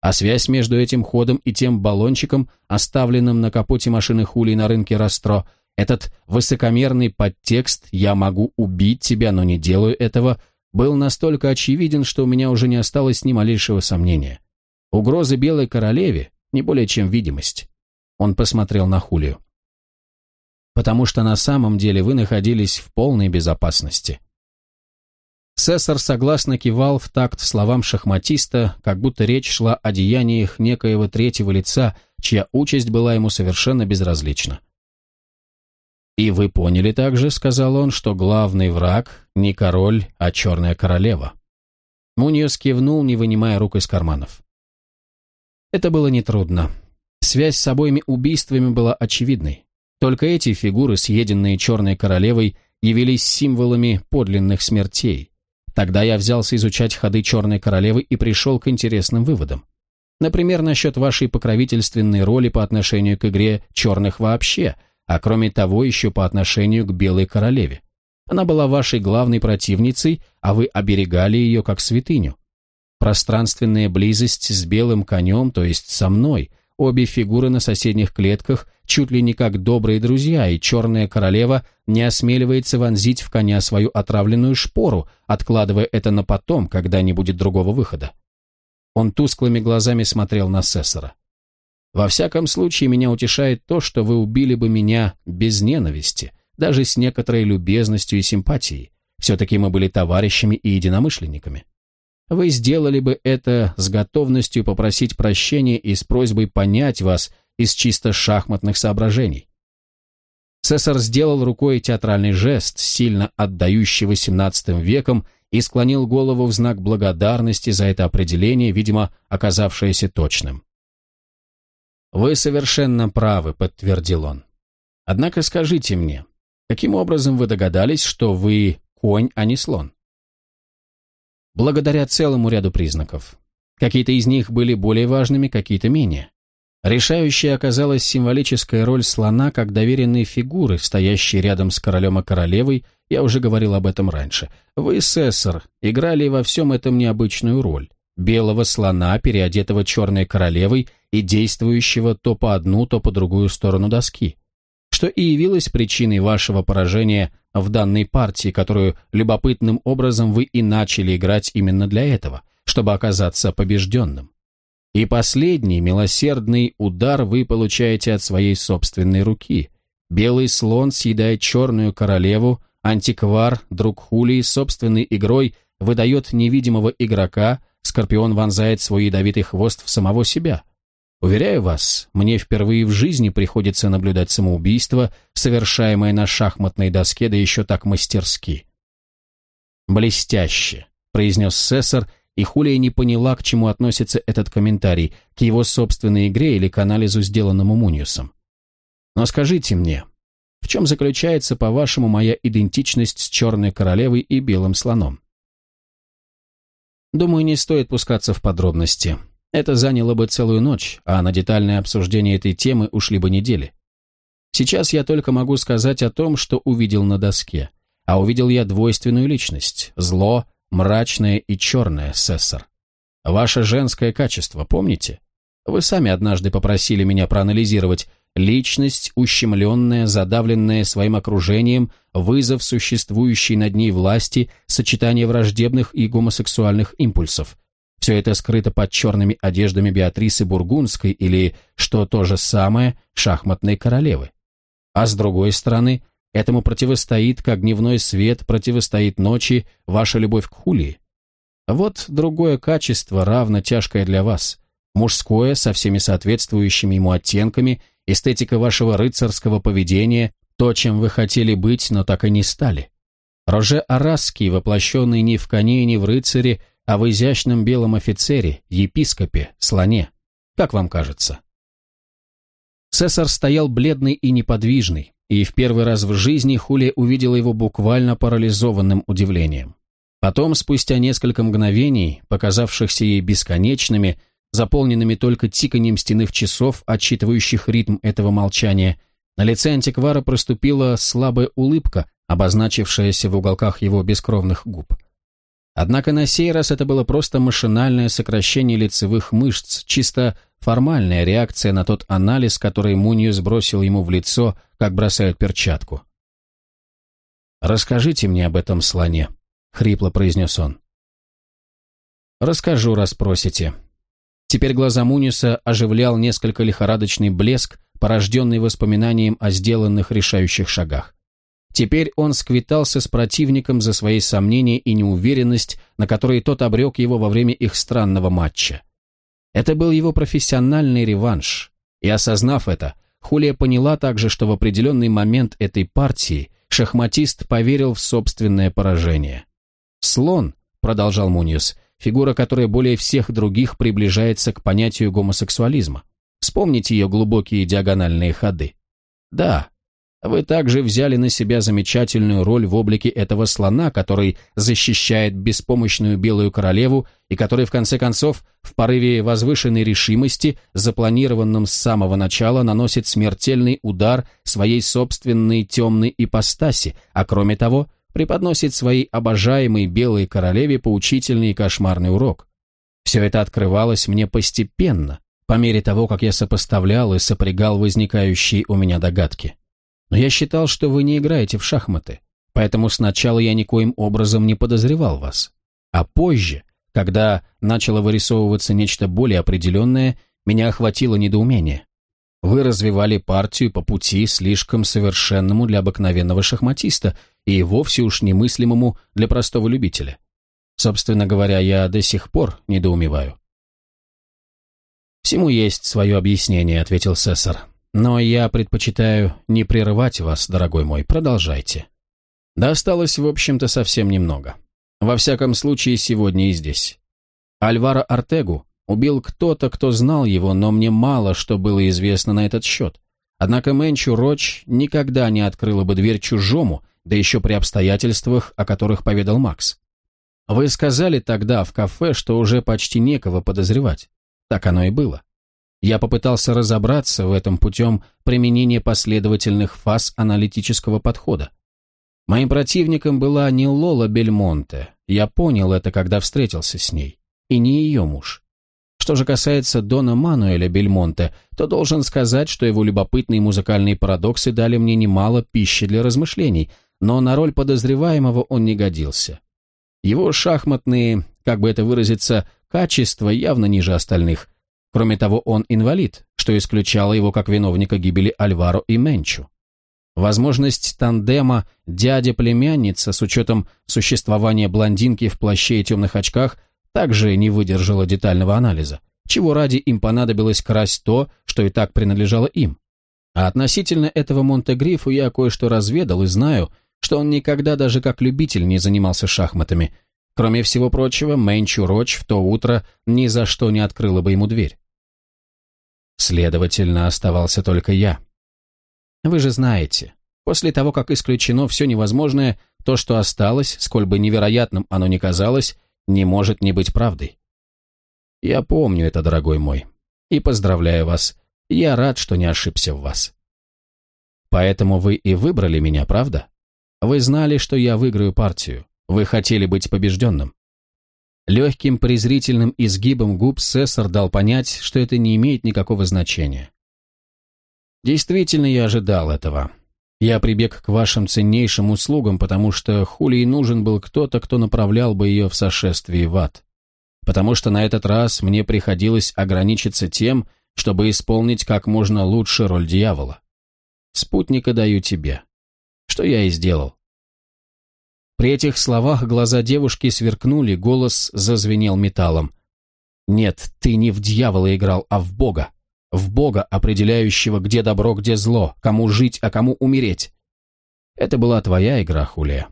А связь между этим ходом и тем баллончиком, оставленным на капоте машины Хули на рынке Растро, этот высокомерный подтекст «я могу убить тебя, но не делаю этого», был настолько очевиден, что у меня уже не осталось ни малейшего сомнения. Угрозы Белой Королеве не более чем видимость. Он посмотрел на Хулию. «Потому что на самом деле вы находились в полной безопасности. Сессор согласно кивал в такт словам шахматиста, как будто речь шла о деяниях некоего третьего лица, чья участь была ему совершенно безразлична. «И вы поняли также, — сказал он, — что главный враг не король, а черная королева». Муньос кивнул, не вынимая рук из карманов. Это было нетрудно. Связь с обоими убийствами была очевидной. Только эти фигуры, съеденные черной королевой, явились символами подлинных смертей, Тогда я взялся изучать ходы Черной Королевы и пришел к интересным выводам. Например, насчет вашей покровительственной роли по отношению к игре черных вообще, а кроме того еще по отношению к Белой Королеве. Она была вашей главной противницей, а вы оберегали ее как святыню. Пространственная близость с белым конем, то есть со мной, обе фигуры на соседних клетках, чуть ли не как добрые друзья, и черная королева не осмеливается вонзить в коня свою отравленную шпору, откладывая это на потом, когда не будет другого выхода. Он тусклыми глазами смотрел на Сессора. «Во всяком случае, меня утешает то, что вы убили бы меня без ненависти, даже с некоторой любезностью и симпатией. Все-таки мы были товарищами и единомышленниками. Вы сделали бы это с готовностью попросить прощения и с просьбой понять вас из чисто шахматных соображений. Цесар сделал рукой театральный жест, сильно отдающий XVIII веком, и склонил голову в знак благодарности за это определение, видимо, оказавшееся точным. «Вы совершенно правы», — подтвердил он. «Однако скажите мне, каким образом вы догадались, что вы конь, а не слон?» Благодаря целому ряду признаков. Какие-то из них были более важными, какие-то менее. Решающей оказалась символическая роль слона как доверенной фигуры, стоящей рядом с королем и королевой, я уже говорил об этом раньше. Вы, Сессор, играли во всем этом необычную роль. Белого слона, переодетого черной королевой и действующего то по одну, то по другую сторону доски что и явилось причиной вашего поражения в данной партии, которую любопытным образом вы и начали играть именно для этого, чтобы оказаться побежденным. И последний милосердный удар вы получаете от своей собственной руки. Белый слон съедает черную королеву, антиквар, друг Хулии, собственной игрой выдает невидимого игрока, скорпион вонзает свой ядовитый хвост в самого себя – Уверяю вас, мне впервые в жизни приходится наблюдать самоубийство, совершаемое на шахматной доске, да еще так мастерски. «Блестяще», — произнес Сессор, и Хулия не поняла, к чему относится этот комментарий, к его собственной игре или к анализу, сделанному Муниусом. «Но скажите мне, в чем заключается, по-вашему, моя идентичность с Черной Королевой и Белым Слоном?» Думаю, не стоит пускаться в подробности. Это заняло бы целую ночь, а на детальное обсуждение этой темы ушли бы недели. Сейчас я только могу сказать о том, что увидел на доске. А увидел я двойственную личность, зло, мрачное и черное, Сессор. Ваше женское качество, помните? Вы сами однажды попросили меня проанализировать личность, ущемленная, задавленная своим окружением, вызов существующей над ней власти, сочетание враждебных и гомосексуальных импульсов. Все это скрыто под черными одеждами Беатрисы Бургундской или, что то же самое, шахматной королевы. А с другой стороны, этому противостоит, как дневной свет противостоит ночи, ваша любовь к Хулии. Вот другое качество, равно тяжкое для вас. Мужское, со всеми соответствующими ему оттенками, эстетика вашего рыцарского поведения, то, чем вы хотели быть, но так и не стали. Роже Арасский, воплощенный ни в коне, ни в рыцаре, а в изящном белом офицере, епископе, слоне. Как вам кажется? Цесар стоял бледный и неподвижный, и в первый раз в жизни Хулия увидела его буквально парализованным удивлением. Потом, спустя несколько мгновений, показавшихся ей бесконечными, заполненными только тиканьем стенных часов, отсчитывающих ритм этого молчания, на лице антиквара проступила слабая улыбка, обозначившаяся в уголках его бескровных губ. Однако на сей раз это было просто машинальное сокращение лицевых мышц, чисто формальная реакция на тот анализ, который Мунью сбросил ему в лицо, как бросают перчатку. «Расскажите мне об этом слоне», — хрипло произнес он. «Расскажу, раз просите». Теперь глаза Муниса оживлял несколько лихорадочный блеск, порожденный воспоминанием о сделанных решающих шагах. Теперь он сквитался с противником за свои сомнения и неуверенность, на которые тот обрек его во время их странного матча. Это был его профессиональный реванш, и осознав это, Хулия поняла также, что в определенный момент этой партии шахматист поверил в собственное поражение. «Слон», — продолжал Муньюс, фигура, которая более всех других приближается к понятию гомосексуализма. Вспомните ее глубокие диагональные ходы. Да, Вы также взяли на себя замечательную роль в облике этого слона, который защищает беспомощную белую королеву и который, в конце концов, в порыве возвышенной решимости, запланированном с самого начала, наносит смертельный удар своей собственной темной ипостаси, а кроме того, преподносит своей обожаемой белой королеве поучительный и кошмарный урок. Все это открывалось мне постепенно, по мере того, как я сопоставлял и сопрягал возникающие у меня догадки. Но я считал, что вы не играете в шахматы, поэтому сначала я никоим образом не подозревал вас. А позже, когда начало вырисовываться нечто более определенное, меня охватило недоумение. Вы развивали партию по пути, слишком совершенному для обыкновенного шахматиста и вовсе уж немыслимому для простого любителя. Собственно говоря, я до сих пор недоумеваю. «Всему есть свое объяснение», — ответил Сессор. Но я предпочитаю не прерывать вас, дорогой мой, продолжайте. Да осталось, в общем-то, совсем немного. Во всяком случае, сегодня и здесь. Альвара Артегу убил кто-то, кто знал его, но мне мало что было известно на этот счет. Однако Мэнчу Роч никогда не открыла бы дверь чужому, да еще при обстоятельствах, о которых поведал Макс. Вы сказали тогда в кафе, что уже почти некого подозревать. Так оно и было. Я попытался разобраться в этом путем применения последовательных фаз аналитического подхода. Моим противником была не Лола Бельмонте, я понял это, когда встретился с ней, и не ее муж. Что же касается Дона Мануэля Бельмонте, то должен сказать, что его любопытные музыкальные парадоксы дали мне немало пищи для размышлений, но на роль подозреваемого он не годился. Его шахматные, как бы это выразиться, качества явно ниже остальных, Кроме того, он инвалид, что исключало его как виновника гибели Альваро и Менчу. Возможность тандема дядя-племянница с учетом существования блондинки в плаще и темных очках также не выдержала детального анализа, чего ради им понадобилось красть то, что и так принадлежало им. А относительно этого Монте-Грифу я кое-что разведал и знаю, что он никогда даже как любитель не занимался шахматами. Кроме всего прочего, Мэнчу Роч в то утро ни за что не открыла бы ему дверь. Следовательно, оставался только я. Вы же знаете, после того, как исключено все невозможное, то, что осталось, сколь бы невероятным оно ни казалось, не может не быть правдой. Я помню это, дорогой мой, и поздравляю вас. Я рад, что не ошибся в вас. Поэтому вы и выбрали меня, правда? Вы знали, что я выиграю партию. Вы хотели быть побежденным. Легким презрительным изгибом губ Сессор дал понять, что это не имеет никакого значения. Действительно, я ожидал этого. Я прибег к вашим ценнейшим услугам, потому что Хулии нужен был кто-то, кто направлял бы ее в сошествии в ад. Потому что на этот раз мне приходилось ограничиться тем, чтобы исполнить как можно лучше роль дьявола. Спутника даю тебе. Что я и сделал. При этих словах глаза девушки сверкнули, голос зазвенел металлом. «Нет, ты не в дьявола играл, а в Бога. В Бога, определяющего, где добро, где зло, кому жить, а кому умереть. Это была твоя игра, Хулия.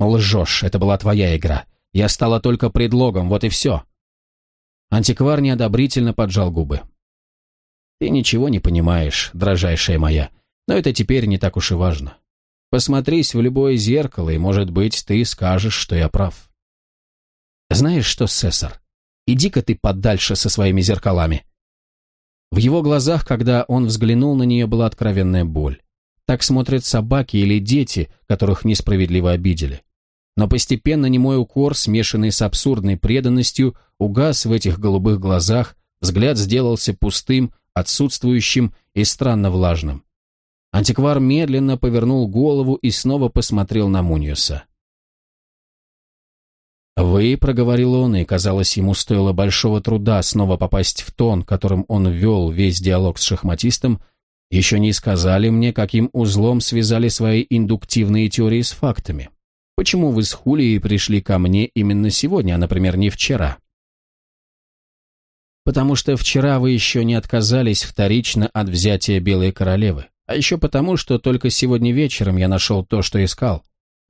Лжешь, это была твоя игра. Я стала только предлогом, вот и все». Антиквар неодобрительно поджал губы. «Ты ничего не понимаешь, дрожайшая моя, но это теперь не так уж и важно. Посмотрись в любое зеркало, и, может быть, ты скажешь, что я прав. Знаешь что, Сесар, иди-ка ты подальше со своими зеркалами. В его глазах, когда он взглянул на нее, была откровенная боль. Так смотрят собаки или дети, которых несправедливо обидели. Но постепенно немой укор, смешанный с абсурдной преданностью, угас в этих голубых глазах, взгляд сделался пустым, отсутствующим и странно влажным. Антиквар медленно повернул голову и снова посмотрел на Муньюса. «Вы», — проговорил он, и, казалось, ему стоило большого труда снова попасть в тон, которым он вел весь диалог с шахматистом, еще не сказали мне, каким узлом связали свои индуктивные теории с фактами. Почему вы с Хулией пришли ко мне именно сегодня, а, например, не вчера? Потому что вчера вы еще не отказались вторично от взятия Белой Королевы. А еще потому, что только сегодня вечером я нашел то, что искал.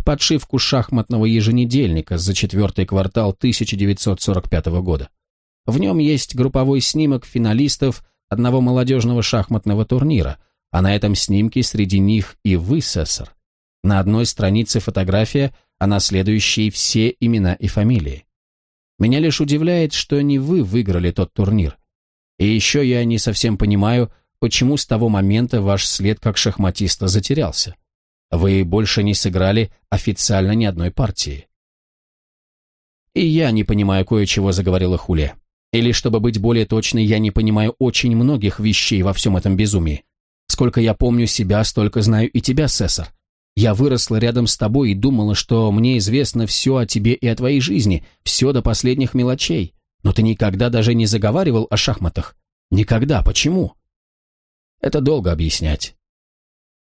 Подшивку шахматного еженедельника за четвертый квартал 1945 года. В нем есть групповой снимок финалистов одного молодежного шахматного турнира, а на этом снимке среди них и вы, Сессор. На одной странице фотография, а на следующей все имена и фамилии. Меня лишь удивляет, что не вы выиграли тот турнир. И еще я не совсем понимаю, почему с того момента ваш след как шахматиста затерялся. Вы больше не сыграли официально ни одной партии. И я не понимаю кое-чего, заговорила Хулия. Или, чтобы быть более точной, я не понимаю очень многих вещей во всем этом безумии. Сколько я помню себя, столько знаю и тебя, Сесар. Я выросла рядом с тобой и думала, что мне известно все о тебе и о твоей жизни, все до последних мелочей. Но ты никогда даже не заговаривал о шахматах. Никогда. Почему? Это долго объяснять.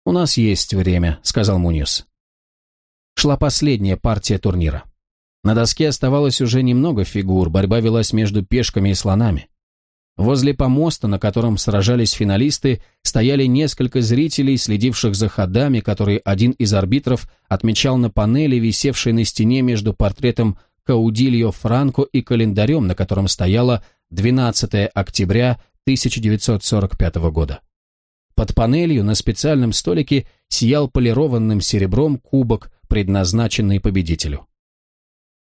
«У нас есть время», — сказал Муниус. Шла последняя партия турнира. На доске оставалось уже немного фигур, борьба велась между пешками и слонами. Возле помоста, на котором сражались финалисты, стояли несколько зрителей, следивших за ходами, которые один из арбитров отмечал на панели, висевшей на стене между портретом Каудильо Франко и календарем, на котором стояло 12 октября 1945 года. Под панелью на специальном столике сиял полированным серебром кубок, предназначенный победителю.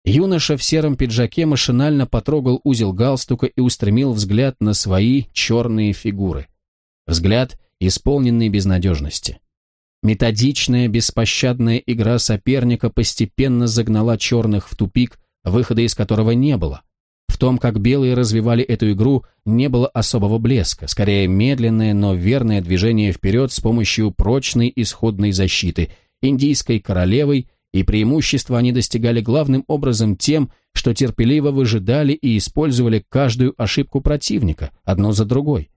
Юноша в сером пиджаке машинально потрогал узел галстука и устремил взгляд на свои черные фигуры. Взгляд, исполненный безнадежности. Методичная, беспощадная игра соперника постепенно загнала черных в тупик, выхода из которого не было. В том, как белые развивали эту игру, не было особого блеска, скорее медленное, но верное движение вперед с помощью прочной исходной защиты, индийской королевой и преимущества они достигали главным образом тем, что терпеливо выжидали и использовали каждую ошибку противника, одно за другой.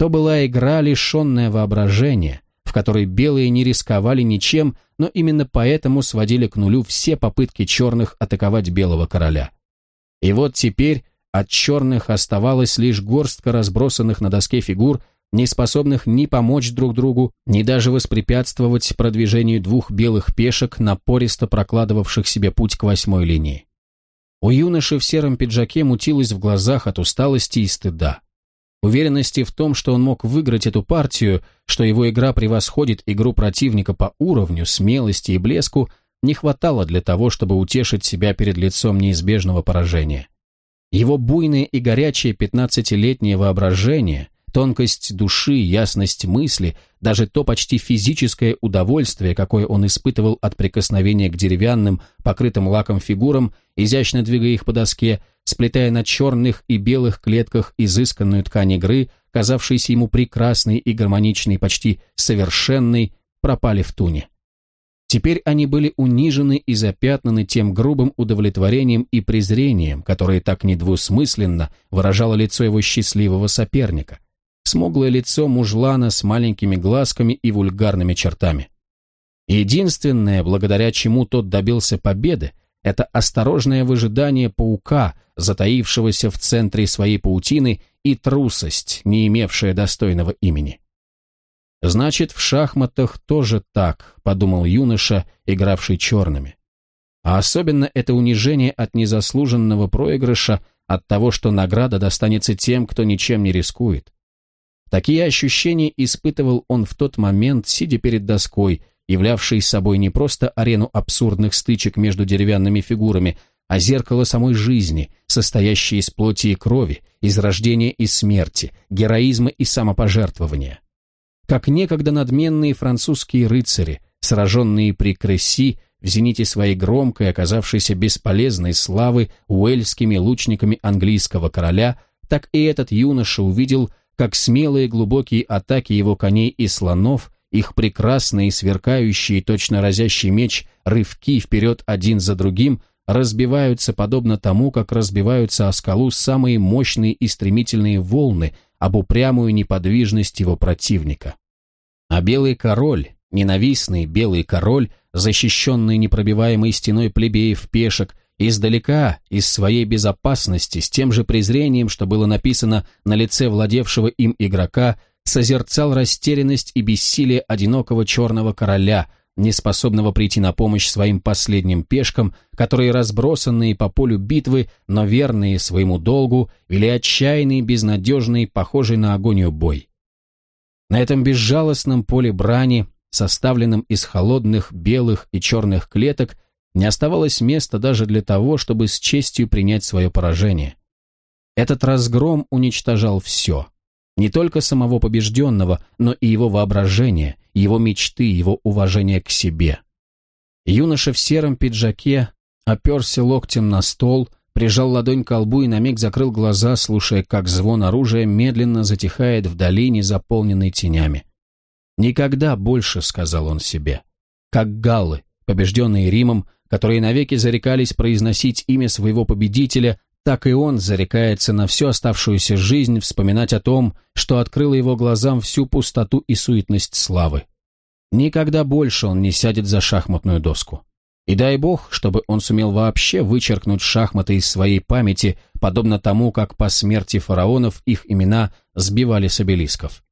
То была игра, лишенная воображения, в которой белые не рисковали ничем, но именно поэтому сводили к нулю все попытки черных атаковать белого короля. И вот теперь от черных оставалась лишь горстка разбросанных на доске фигур, не способных ни помочь друг другу, ни даже воспрепятствовать продвижению двух белых пешек, напористо прокладывавших себе путь к восьмой линии. У юноши в сером пиджаке мутилось в глазах от усталости и стыда. Уверенности в том, что он мог выиграть эту партию, что его игра превосходит игру противника по уровню, смелости и блеску, не хватало для того, чтобы утешить себя перед лицом неизбежного поражения. Его буйное и горячее пятнадцатилетнее воображение, Тонкость души, ясность мысли, даже то почти физическое удовольствие, какое он испытывал от прикосновения к деревянным, покрытым лаком фигурам, изящно двигая их по доске, сплетая на черных и белых клетках изысканную ткань игры, казавшейся ему прекрасной и гармоничной, почти совершенной, пропали в туне. Теперь они были унижены и запятнаны тем грубым удовлетворением и презрением, которое так недвусмысленно выражало лицо его счастливого соперника смуглое лицо мужлана с маленькими глазками и вульгарными чертами. Единственное, благодаря чему тот добился победы, это осторожное выжидание паука, затаившегося в центре своей паутины, и трусость, не имевшая достойного имени. «Значит, в шахматах тоже так», — подумал юноша, игравший черными. А особенно это унижение от незаслуженного проигрыша, от того, что награда достанется тем, кто ничем не рискует. Такие ощущения испытывал он в тот момент, сидя перед доской, являвшей собой не просто арену абсурдных стычек между деревянными фигурами, а зеркало самой жизни, состоящее из плоти и крови, из рождения и смерти, героизма и самопожертвования. Как некогда надменные французские рыцари, сраженные при Кресси, в зените своей громкой, оказавшейся бесполезной славы уэльскими лучниками английского короля, так и этот юноша увидел как смелые глубокие атаки его коней и слонов, их прекрасные, сверкающие, точно разящий меч, рывки вперед один за другим, разбиваются подобно тому, как разбиваются о скалу самые мощные и стремительные волны об упрямую неподвижность его противника. А белый король, ненавистный белый король, защищенный непробиваемой стеной плебеев-пешек, Издалека, из своей безопасности, с тем же презрением, что было написано на лице владевшего им игрока, созерцал растерянность и бессилие одинокого черного короля, неспособного прийти на помощь своим последним пешкам, которые, разбросанные по полю битвы, но верные своему долгу, вели отчаянный, безнадежный, похожий на агонию бой. На этом безжалостном поле брани, составленном из холодных белых и черных клеток, не оставалось места даже для того, чтобы с честью принять свое поражение. Этот разгром уничтожал все. Не только самого побежденного, но и его воображение, его мечты, его уважение к себе. Юноша в сером пиджаке оперся локтем на стол, прижал ладонь к лбу и на миг закрыл глаза, слушая, как звон оружия медленно затихает в долине, заполненной тенями. «Никогда больше», — сказал он себе, — «как галлы, побежденные Римом, которые навеки зарекались произносить имя своего победителя, так и он зарекается на всю оставшуюся жизнь вспоминать о том, что открыло его глазам всю пустоту и суетность славы. Никогда больше он не сядет за шахматную доску. И дай бог, чтобы он сумел вообще вычеркнуть шахматы из своей памяти, подобно тому, как по смерти фараонов их имена сбивали с обелисков.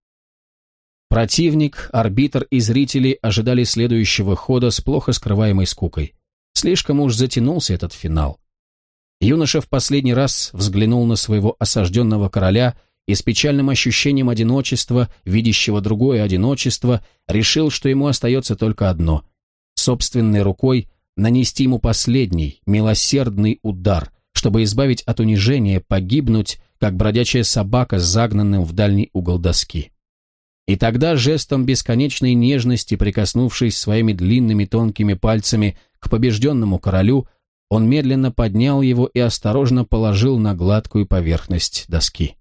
Противник, арбитр и зрители ожидали следующего хода с плохо скрываемой скукой. Слишком уж затянулся этот финал. Юноша в последний раз взглянул на своего осажденного короля и с печальным ощущением одиночества, видящего другое одиночество, решил, что ему остается только одно — собственной рукой нанести ему последний, милосердный удар, чтобы избавить от унижения, погибнуть, как бродячая собака загнанным в дальний угол доски. И тогда жестом бесконечной нежности, прикоснувшись своими длинными тонкими пальцами к побежденному королю, он медленно поднял его и осторожно положил на гладкую поверхность доски.